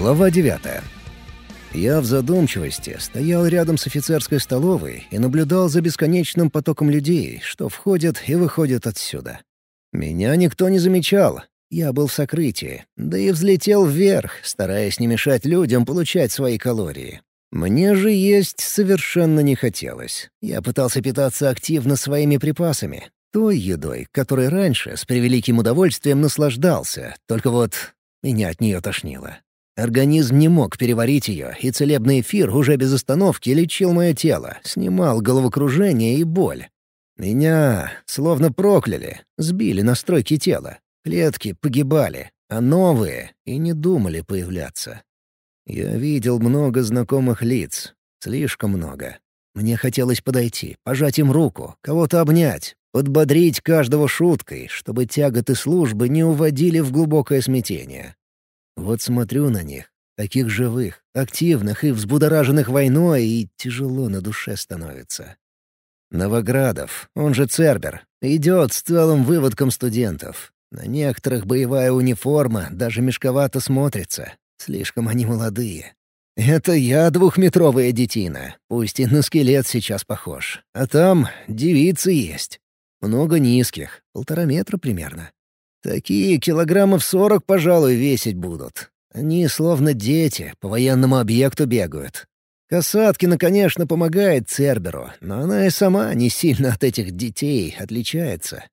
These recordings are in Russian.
Глава 9. Я в задумчивости стоял рядом с офицерской столовой и наблюдал за бесконечным потоком людей, что входят и выходят отсюда. Меня никто не замечал. Я был в сокрытии, да и взлетел вверх, стараясь не мешать людям получать свои калории. Мне же есть совершенно не хотелось. Я пытался питаться активно своими припасами, той едой, которой раньше с превеликим удовольствием наслаждался, только вот меня от нее тошнило. Организм не мог переварить ее, и целебный эфир уже без остановки лечил мое тело, снимал головокружение и боль. Меня словно прокляли, сбили настройки тела. Клетки погибали, а новые и не думали появляться. Я видел много знакомых лиц, слишком много. Мне хотелось подойти, пожать им руку, кого-то обнять, подбодрить каждого шуткой, чтобы тяготы службы не уводили в глубокое смятение. Вот смотрю на них, таких живых, активных и взбудораженных войной, и тяжело на душе становится. Новоградов, он же Цербер, идет с целым выводком студентов. На некоторых боевая униформа даже мешковато смотрится. Слишком они молодые. Это я двухметровая детина, пусть и на скелет сейчас похож. А там девицы есть. Много низких, полтора метра примерно. Такие килограммов сорок, пожалуй, весить будут. Они словно дети, по военному объекту бегают. Касаткина, конечно, помогает Церберу, но она и сама не сильно от этих детей отличается.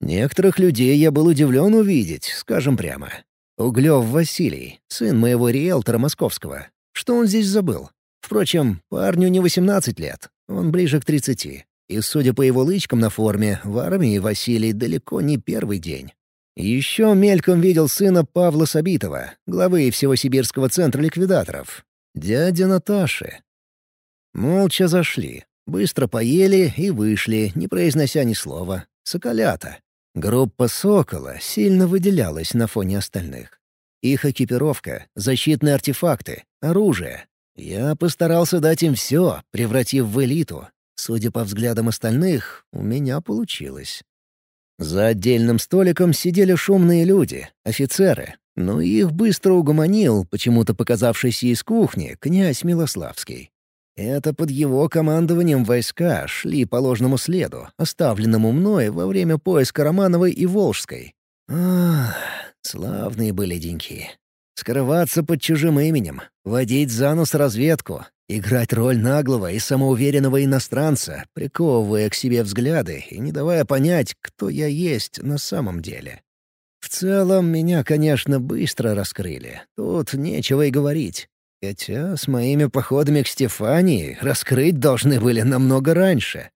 Некоторых людей я был удивлен увидеть, скажем прямо. Углев Василий, сын моего риэлтора московского. Что он здесь забыл? Впрочем, парню не 18 лет, он ближе к 30. И, судя по его лычкам на форме, в армии Василий далеко не первый день. Еще мельком видел сына Павла Сабитова, главы всего сибирского центра ликвидаторов. Дядя Наташи. Молча зашли, быстро поели и вышли, не произнося ни слова. Соколята. Группа «Сокола» сильно выделялась на фоне остальных. Их экипировка, защитные артефакты, оружие. Я постарался дать им все, превратив в элиту. Судя по взглядам остальных, у меня получилось. За отдельным столиком сидели шумные люди, офицеры, но их быстро угомонил, почему-то показавшийся из кухни, князь Милославский. Это под его командованием войска шли по ложному следу, оставленному мной во время поиска Романовой и Волжской. Ах, славные были деньки. Скрываться под чужим именем, водить за нос разведку, Играть роль наглого и самоуверенного иностранца, приковывая к себе взгляды и не давая понять, кто я есть на самом деле. В целом, меня, конечно, быстро раскрыли. Тут нечего и говорить. Хотя с моими походами к Стефании раскрыть должны были намного раньше.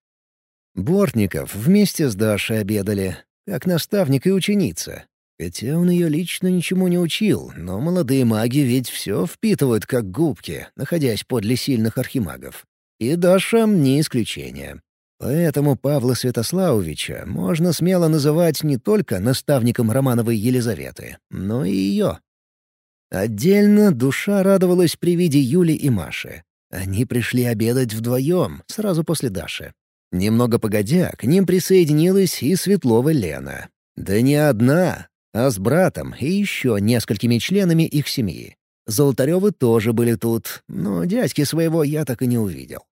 Бортников вместе с Дашей обедали, как наставник и ученица, Хотя он ее лично ничему не учил, но молодые маги ведь все впитывают как губки, находясь подле сильных архимагов. И Даша не исключение. Поэтому Павла Святославовича можно смело называть не только наставником Романовой Елизаветы, но и ее. Отдельно душа радовалась при виде Юли и Маши. Они пришли обедать вдвоем, сразу после Даши. Немного погодя, к ним присоединилась и Светлова Лена. Да не одна, а с братом и еще несколькими членами их семьи. Золотаревы тоже были тут, но дядьки своего я так и не увидел.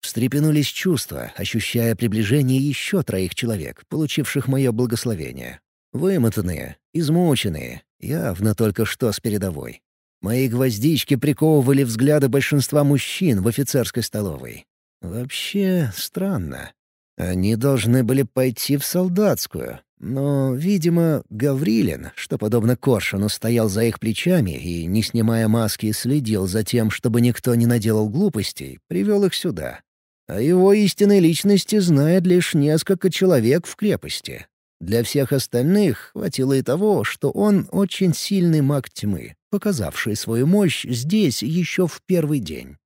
Встрепенулись чувства, ощущая приближение еще троих человек, получивших мое благословение. Вымотанные, измученные, явно только что с передовой. Мои гвоздички приковывали взгляды большинства мужчин в офицерской столовой. Вообще странно. Они должны были пойти в солдатскую, но, видимо, Гаврилин, что, подобно Коршуну, стоял за их плечами и, не снимая маски, следил за тем, чтобы никто не наделал глупостей, привел их сюда. А его истинной личности знает лишь несколько человек в крепости. Для всех остальных хватило и того, что он очень сильный маг тьмы, показавший свою мощь здесь еще в первый день.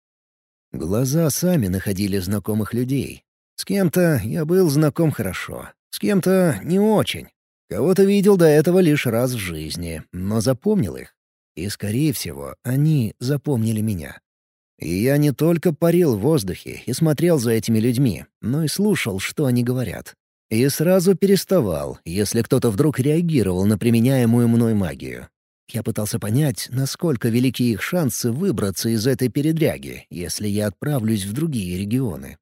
Глаза сами находили знакомых людей. С кем-то я был знаком хорошо, с кем-то не очень. Кого-то видел до этого лишь раз в жизни, но запомнил их. И, скорее всего, они запомнили меня. И я не только парил в воздухе и смотрел за этими людьми, но и слушал, что они говорят. И сразу переставал, если кто-то вдруг реагировал на применяемую мной магию. Я пытался понять, насколько велики их шансы выбраться из этой передряги, если я отправлюсь в другие регионы.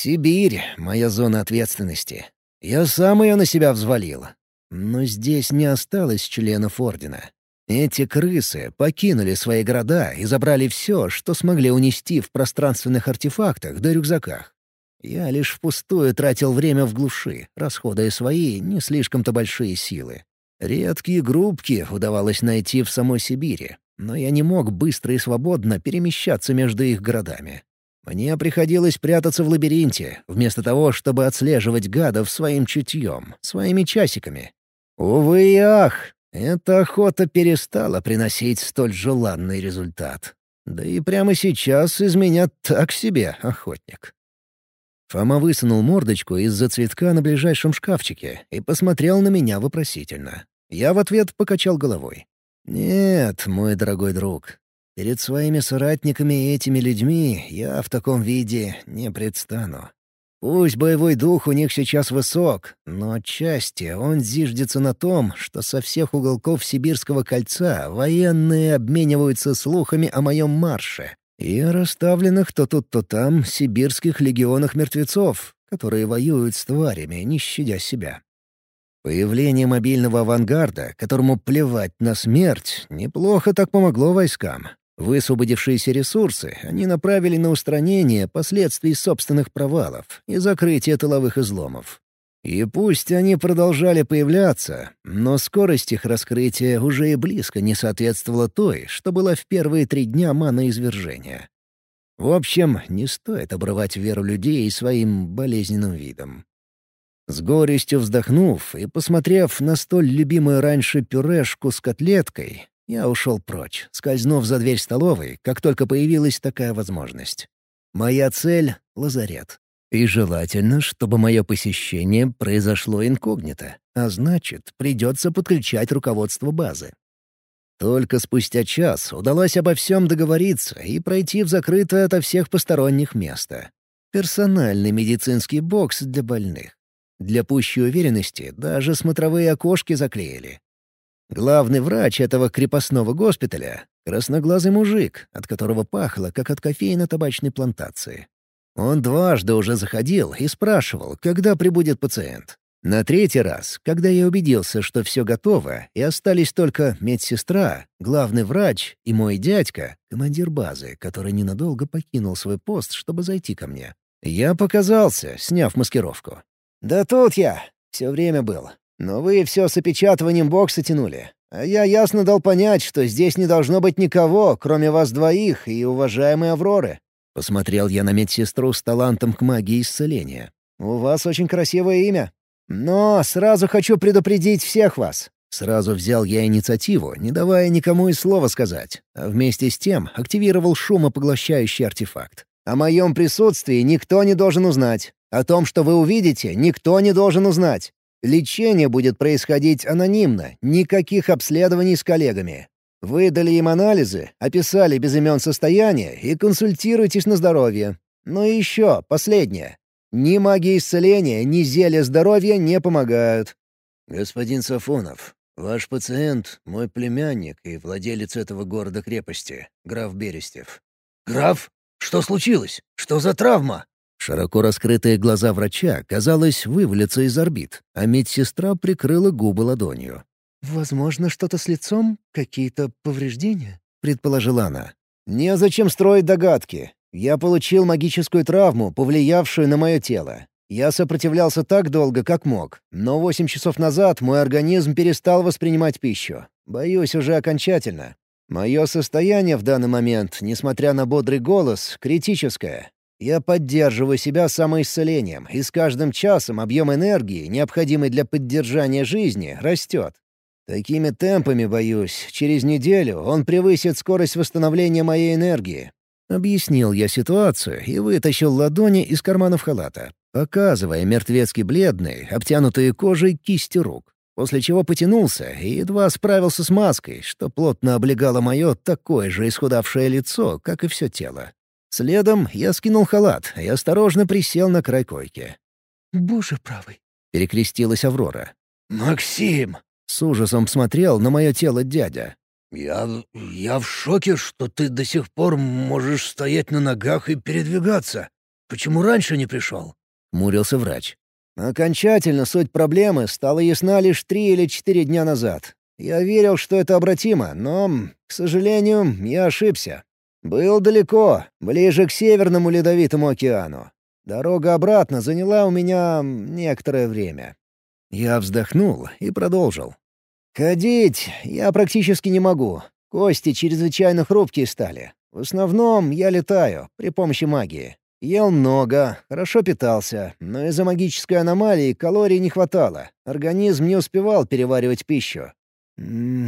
Сибирь — моя зона ответственности. Я сам ее на себя взвалил. Но здесь не осталось членов Ордена. Эти крысы покинули свои города и забрали все, что смогли унести в пространственных артефактах да рюкзаках. Я лишь впустую тратил время в глуши, расходуя свои не слишком-то большие силы. Редкие группки удавалось найти в самой Сибири, но я не мог быстро и свободно перемещаться между их городами. Мне приходилось прятаться в лабиринте, вместо того, чтобы отслеживать гадов своим чутьем, своими часиками. Увы и ах, эта охота перестала приносить столь желанный результат. Да и прямо сейчас из меня так себе охотник. Фома высунул мордочку из-за цветка на ближайшем шкафчике и посмотрел на меня вопросительно. Я в ответ покачал головой. «Нет, мой дорогой друг, перед своими соратниками и этими людьми я в таком виде не предстану. Пусть боевой дух у них сейчас высок, но отчасти он зиждется на том, что со всех уголков Сибирского кольца военные обмениваются слухами о моем марше и о расставленных то тут, то там сибирских легионах мертвецов, которые воюют с тварями, не щадя себя. Появление мобильного авангарда, которому плевать на смерть, неплохо так помогло войскам. Высвободившиеся ресурсы они направили на устранение последствий собственных провалов и закрытие тыловых изломов. И пусть они продолжали появляться, но скорость их раскрытия уже и близко не соответствовала той, что была в первые три дня маноизвержения. В общем, не стоит обрывать веру людей своим болезненным видом. С горестью вздохнув и посмотрев на столь любимую раньше пюрешку с котлеткой, я ушел прочь, скользнув за дверь столовой, как только появилась такая возможность. Моя цель — лазарет. И желательно, чтобы мое посещение произошло инкогнито, а значит, придется подключать руководство базы. Только спустя час удалось обо всем договориться и пройти в закрытое ото всех посторонних место. Персональный медицинский бокс для больных. Для пущей уверенности даже смотровые окошки заклеили. Главный врач этого крепостного госпиталя — красноглазый мужик, от которого пахло, как от кофейно-табачной плантации. Он дважды уже заходил и спрашивал, когда прибудет пациент. На третий раз, когда я убедился, что все готово, и остались только медсестра, главный врач и мой дядька, командир базы, который ненадолго покинул свой пост, чтобы зайти ко мне. Я показался, сняв маскировку. «Да тут я. Все время был. Но вы все с опечатыванием бокса тянули. А я ясно дал понять, что здесь не должно быть никого, кроме вас двоих и уважаемой Авроры». Посмотрел я на медсестру с талантом к магии исцеления. «У вас очень красивое имя. Но сразу хочу предупредить всех вас». Сразу взял я инициативу, не давая никому и слова сказать, а вместе с тем активировал шумопоглощающий артефакт. «О моем присутствии никто не должен узнать. О том, что вы увидите, никто не должен узнать. Лечение будет происходить анонимно, никаких обследований с коллегами. Выдали им анализы, описали без имен состояние и консультируйтесь на здоровье. Ну и еще, последнее. Ни магия исцеления, ни зелья здоровья не помогают. «Господин Сафонов, ваш пациент — мой племянник и владелец этого города-крепости, граф Берестев». «Граф? Что случилось? Что за травма?» Широко раскрытые глаза врача, казалось, вывалятся из орбит, а медсестра прикрыла губы ладонью. «Возможно, что-то с лицом? Какие-то повреждения?» — предположила она. «Незачем строить догадки. Я получил магическую травму, повлиявшую на мое тело. Я сопротивлялся так долго, как мог, но восемь часов назад мой организм перестал воспринимать пищу. Боюсь, уже окончательно. Мое состояние в данный момент, несмотря на бодрый голос, критическое. Я поддерживаю себя самоисцелением, и с каждым часом объем энергии, необходимый для поддержания жизни, растет. Такими темпами, боюсь, через неделю он превысит скорость восстановления моей энергии. Объяснил я ситуацию и вытащил ладони из карманов халата, показывая мертвецки бледные, обтянутые кожей кисти рук, после чего потянулся и едва справился с маской, что плотно облегало мое такое же исхудавшее лицо, как и все тело. Следом я скинул халат и осторожно присел на край койки. «Боже правый!» — перекрестилась Аврора. «Максим!» С ужасом смотрел на мое тело дядя. «Я... я в шоке, что ты до сих пор можешь стоять на ногах и передвигаться. Почему раньше не пришел?» — мурился врач. Окончательно суть проблемы стала ясна лишь три или четыре дня назад. Я верил, что это обратимо, но, к сожалению, я ошибся. Был далеко, ближе к Северному Ледовитому океану. Дорога обратно заняла у меня некоторое время. Я вздохнул и продолжил. «Ходить я практически не могу. Кости чрезвычайно хрупкие стали. В основном я летаю при помощи магии. Ел много, хорошо питался, но из-за магической аномалии калорий не хватало. Организм не успевал переваривать пищу.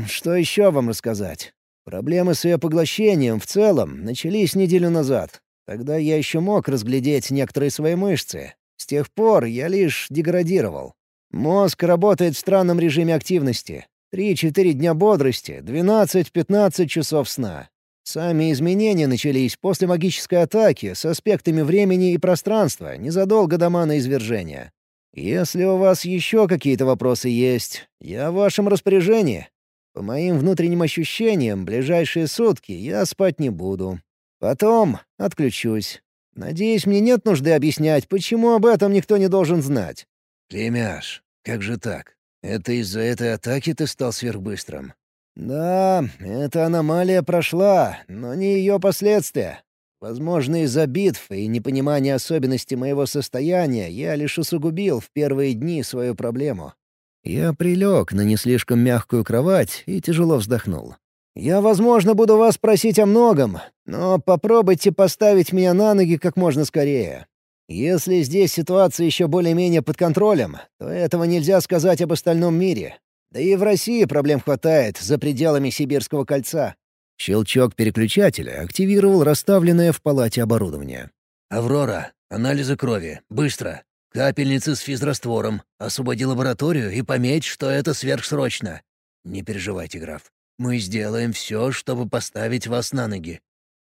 Что еще вам рассказать? Проблемы с ее поглощением в целом начались неделю назад. Тогда я еще мог разглядеть некоторые свои мышцы. С тех пор я лишь деградировал. Мозг работает в странном режиме активности. Три-четыре дня бодрости, 12-15 часов сна. Сами изменения начались после магической атаки с аспектами времени и пространства незадолго до мана-извержения. Если у вас еще какие-то вопросы есть, я в вашем распоряжении. По моим внутренним ощущениям, ближайшие сутки я спать не буду. Потом отключусь. Надеюсь, мне нет нужды объяснять, почему об этом никто не должен знать. «Племяш, как же так? Это из-за этой атаки ты стал сверхбыстрым?» «Да, эта аномалия прошла, но не ее последствия. Возможно, из-за битв и непонимания особенностей моего состояния я лишь усугубил в первые дни свою проблему». Я прилег на не слишком мягкую кровать и тяжело вздохнул. «Я, возможно, буду вас просить о многом, но попробуйте поставить меня на ноги как можно скорее. Если здесь ситуация еще более-менее под контролем, то этого нельзя сказать об остальном мире. Да и в России проблем хватает за пределами Сибирского кольца». Щелчок переключателя активировал расставленное в палате оборудование. «Аврора, анализы крови, быстро. Капельницы с физраствором. Освободи лабораторию и пометь, что это сверхсрочно. Не переживайте, граф. Мы сделаем все, чтобы поставить вас на ноги».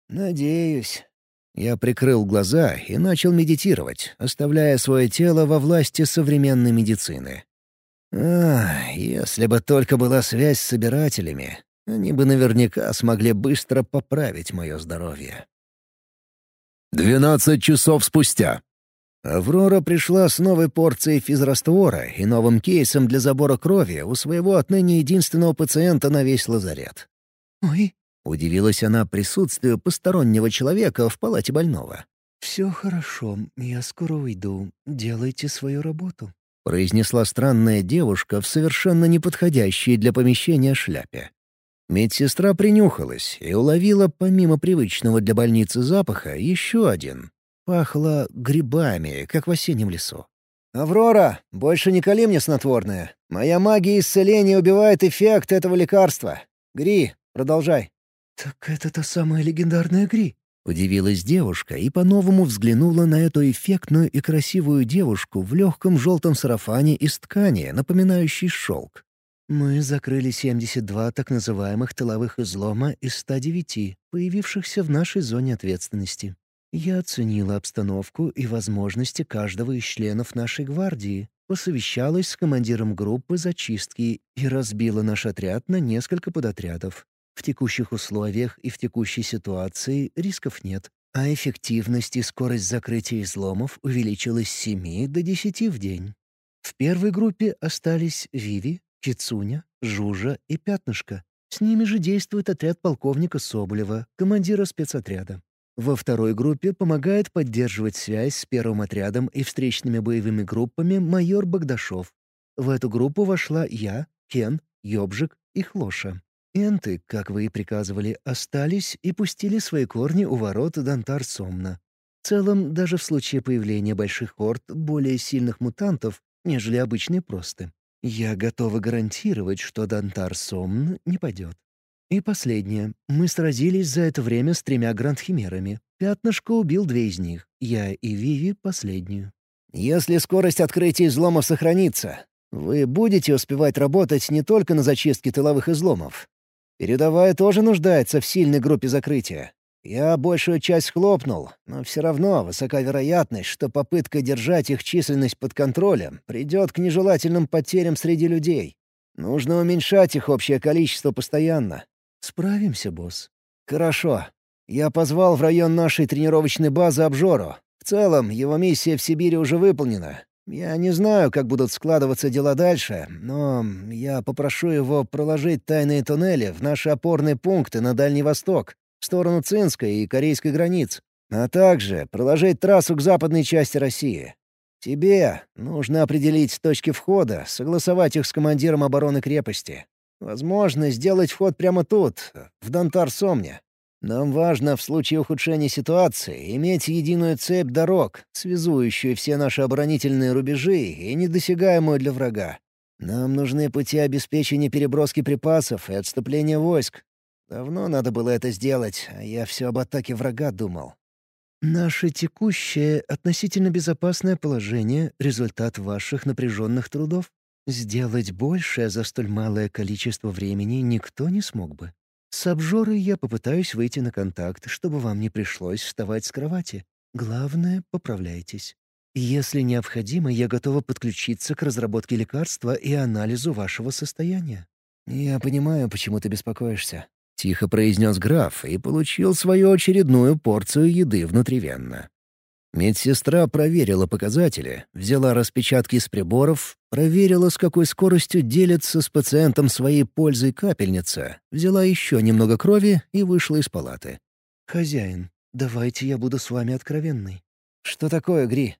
«Надеюсь». Я прикрыл глаза и начал медитировать, оставляя свое тело во власти современной медицины. Ах, если бы только была связь с собирателями, они бы наверняка смогли быстро поправить мое здоровье. Двенадцать часов спустя. Аврора пришла с новой порцией физраствора и новым кейсом для забора крови у своего отныне единственного пациента на весь лазарет. «Ой!» — удивилась она присутствию постороннего человека в палате больного. «Все хорошо, я скоро уйду. Делайте свою работу», — произнесла странная девушка в совершенно неподходящей для помещения шляпе. Медсестра принюхалась и уловила помимо привычного для больницы запаха еще один, Пахло грибами, как в осеннем лесу. «Аврора, больше не кали мне снотворное. Моя магия исцеления убивает эффект этого лекарства. Гри, продолжай». «Так это та самая легендарная Гри?» Удивилась девушка и по-новому взглянула на эту эффектную и красивую девушку в легком желтом сарафане из ткани, напоминающей шелк. «Мы закрыли 72 так называемых тыловых излома из 109, появившихся в нашей зоне ответственности. Я оценила обстановку и возможности каждого из членов нашей гвардии, посовещалась с командиром группы зачистки и разбила наш отряд на несколько подотрядов. В текущих условиях и в текущей ситуации рисков нет, а эффективность и скорость закрытия изломов увеличилась с 7 до 10 в день. В первой группе остались Виви, Кицуня, Жужа и Пятнышко. С ними же действует отряд полковника Соболева, командира спецотряда. Во второй группе помогает поддерживать связь с первым отрядом и встречными боевыми группами майор Богдашов. В эту группу вошла я, Кен, Ёбжик и Хлоша. Энты, как вы и приказывали, остались и пустили свои корни у ворот Дантар-Сомна. В целом, даже в случае появления больших орд более сильных мутантов, нежели обычные просты, я готова гарантировать, что Дантар-Сомн не падет. И последнее. Мы сразились за это время с тремя грандхимерами. Пятнышко убил две из них. Я и Виви — последнюю. Если скорость открытия изломов сохранится, вы будете успевать работать не только на зачистке тыловых изломов. Передовая тоже нуждается в сильной группе закрытия. Я большую часть хлопнул, но все равно высока вероятность, что попытка держать их численность под контролем придет к нежелательным потерям среди людей. Нужно уменьшать их общее количество постоянно». «Справимся, босс». «Хорошо. Я позвал в район нашей тренировочной базы обжору. В целом, его миссия в Сибири уже выполнена. Я не знаю, как будут складываться дела дальше, но я попрошу его проложить тайные туннели в наши опорные пункты на Дальний Восток, в сторону Цинской и корейской границ, а также проложить трассу к западной части России. Тебе нужно определить точки входа, согласовать их с командиром обороны крепости. Возможно, сделать вход прямо тут, в Донтар-Сомне. Нам важно в случае ухудшения ситуации иметь единую цепь дорог, связующую все наши оборонительные рубежи и недосягаемую для врага. Нам нужны пути обеспечения переброски припасов и отступления войск. Давно надо было это сделать, а я все об атаке врага думал. Наше текущее относительно безопасное положение — результат ваших напряженных трудов. Сделать большее за столь малое количество времени никто не смог бы. С обжорой я попытаюсь выйти на контакт, чтобы вам не пришлось вставать с кровати. Главное — поправляйтесь. Если необходимо, я готова подключиться к разработке лекарства и анализу вашего состояния». «Я понимаю, почему ты беспокоишься», — тихо произнес граф и получил свою очередную порцию еды внутривенно. Медсестра проверила показатели, взяла распечатки с приборов, проверила, с какой скоростью делится с пациентом своей пользой капельница, взяла еще немного крови и вышла из палаты. «Хозяин, давайте я буду с вами откровенной». «Что такое, Гри?»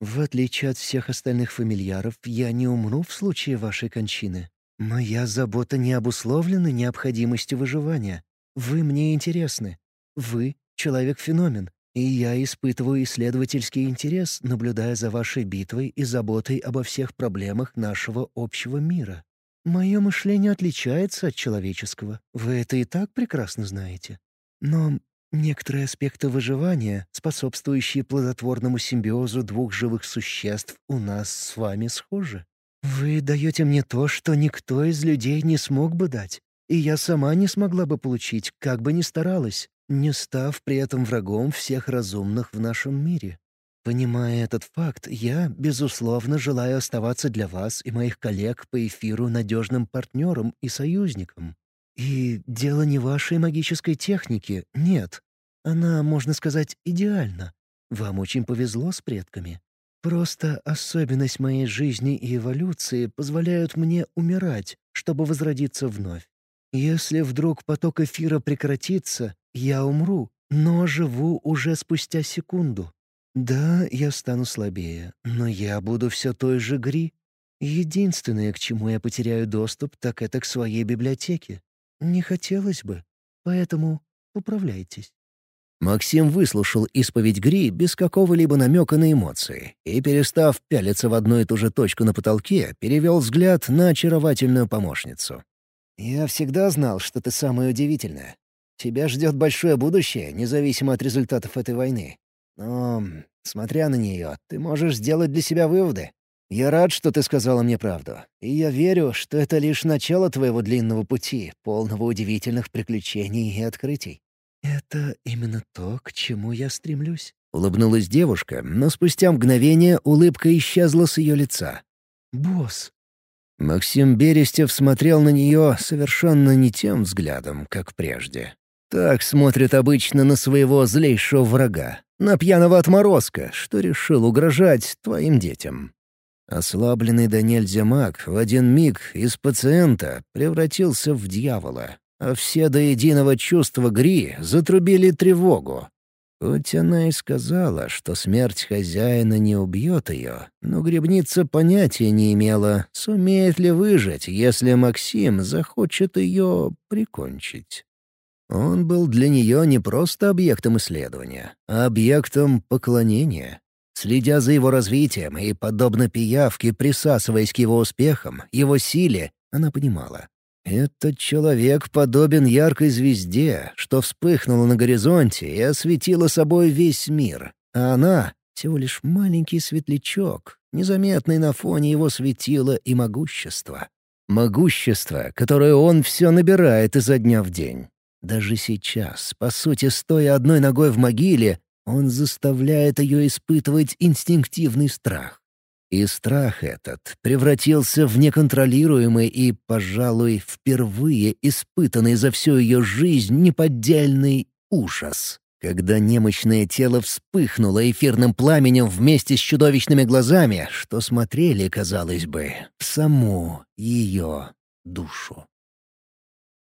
«В отличие от всех остальных фамильяров, я не умру в случае вашей кончины. Моя забота не обусловлена необходимостью выживания. Вы мне интересны. Вы — человек-феномен, и я испытываю исследовательский интерес, наблюдая за вашей битвой и заботой обо всех проблемах нашего общего мира. Мое мышление отличается от человеческого, вы это и так прекрасно знаете. Но некоторые аспекты выживания, способствующие плодотворному симбиозу двух живых существ, у нас с вами схожи. Вы даете мне то, что никто из людей не смог бы дать, и я сама не смогла бы получить, как бы ни старалась не став при этом врагом всех разумных в нашем мире. Понимая этот факт, я, безусловно, желаю оставаться для вас и моих коллег по эфиру надежным партнером и союзником. И дело не вашей магической техники, нет. Она, можно сказать, идеальна. Вам очень повезло с предками. Просто особенность моей жизни и эволюции позволяют мне умирать, чтобы возродиться вновь. Если вдруг поток эфира прекратится, я умру, но живу уже спустя секунду. Да, я стану слабее, но я буду все той же Гри. Единственное, к чему я потеряю доступ, так это к своей библиотеке. Не хотелось бы, поэтому управляйтесь. Максим выслушал исповедь Гри без какого-либо намека на эмоции и, перестав пялиться в одну и ту же точку на потолке, перевел взгляд на очаровательную помощницу. «Я всегда знал, что ты самая удивительная. Тебя ждет большое будущее, независимо от результатов этой войны. Но, смотря на нее, ты можешь сделать для себя выводы. Я рад, что ты сказала мне правду. И я верю, что это лишь начало твоего длинного пути, полного удивительных приключений и открытий». «Это именно то, к чему я стремлюсь», — улыбнулась девушка, но спустя мгновение улыбка исчезла с ее лица. «Босс». Максим Берестев смотрел на нее совершенно не тем взглядом, как прежде. Так смотрят обычно на своего злейшего врага, на пьяного отморозка, что решил угрожать твоим детям. Ослабленный до нельзя маг в один миг из пациента превратился в дьявола, а все до единого чувства Гри затрубили тревогу. Хоть она и сказала, что смерть хозяина не убьет ее, но гребница понятия не имела, сумеет ли выжить, если Максим захочет ее прикончить. Он был для нее не просто объектом исследования, а объектом поклонения. Следя за его развитием и, подобно пиявке, присасываясь к его успехам, его силе, она понимала. Этот человек подобен яркой звезде, что вспыхнула на горизонте и осветила собой весь мир. А она — всего лишь маленький светлячок, незаметный на фоне его светила и могущества. Могущество, которое он все набирает изо дня в день. Даже сейчас, по сути, стоя одной ногой в могиле, он заставляет ее испытывать инстинктивный страх. И страх этот превратился в неконтролируемый и, пожалуй, впервые испытанный за всю ее жизнь неподдельный ужас. Когда немощное тело вспыхнуло эфирным пламенем вместе с чудовищными глазами, что смотрели, казалось бы, в саму ее душу.